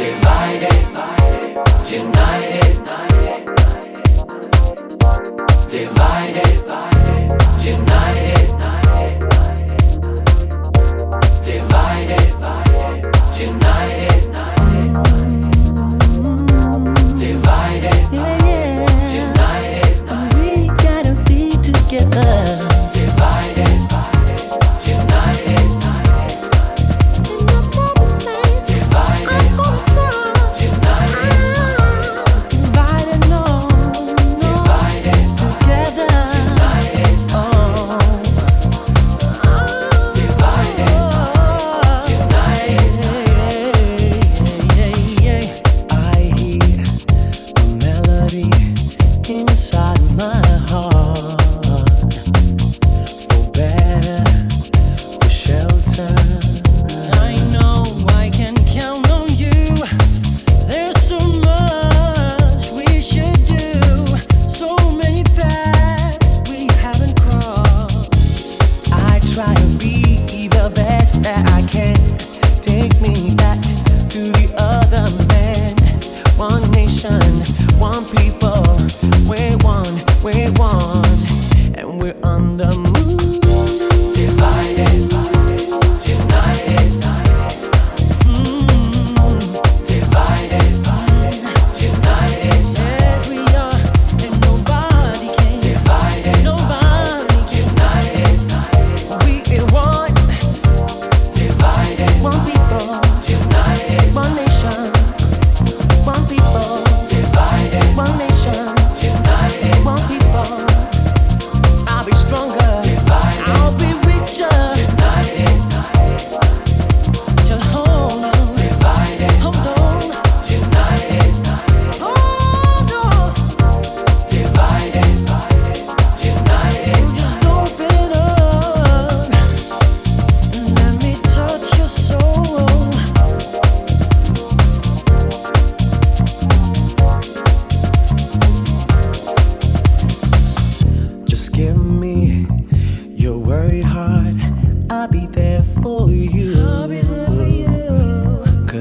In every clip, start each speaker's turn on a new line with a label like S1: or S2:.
S1: Festival. people.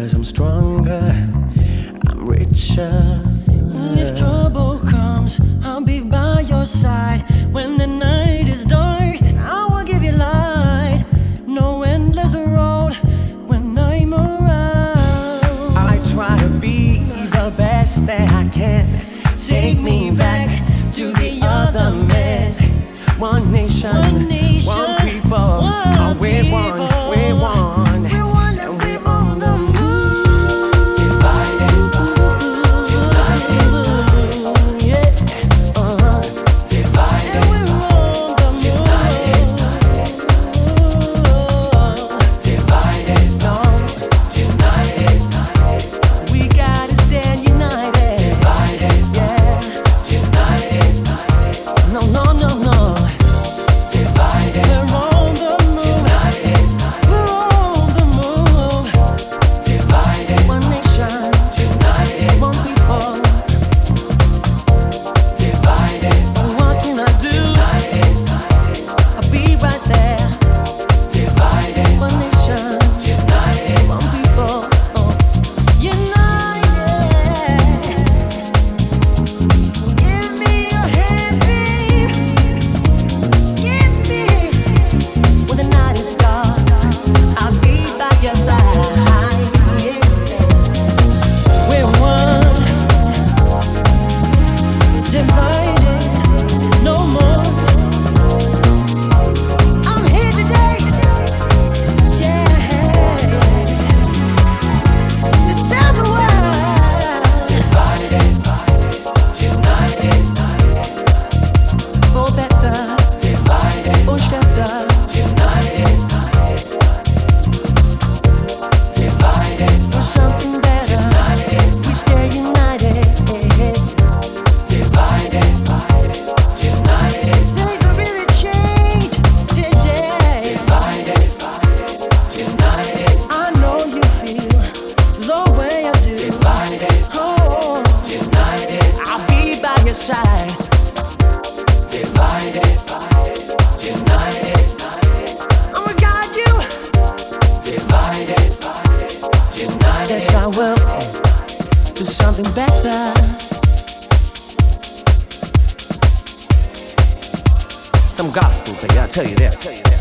S1: Cause I'm stronger, I'm richer. If
S2: trouble comes, I'll be by your side. When the night is dark, I will give you light. No endless road when I'm around. I
S1: try to be the best that I can. Take me back to the other man. One nation. One nation. Will do something better. Some gospel, baby, I tell you that.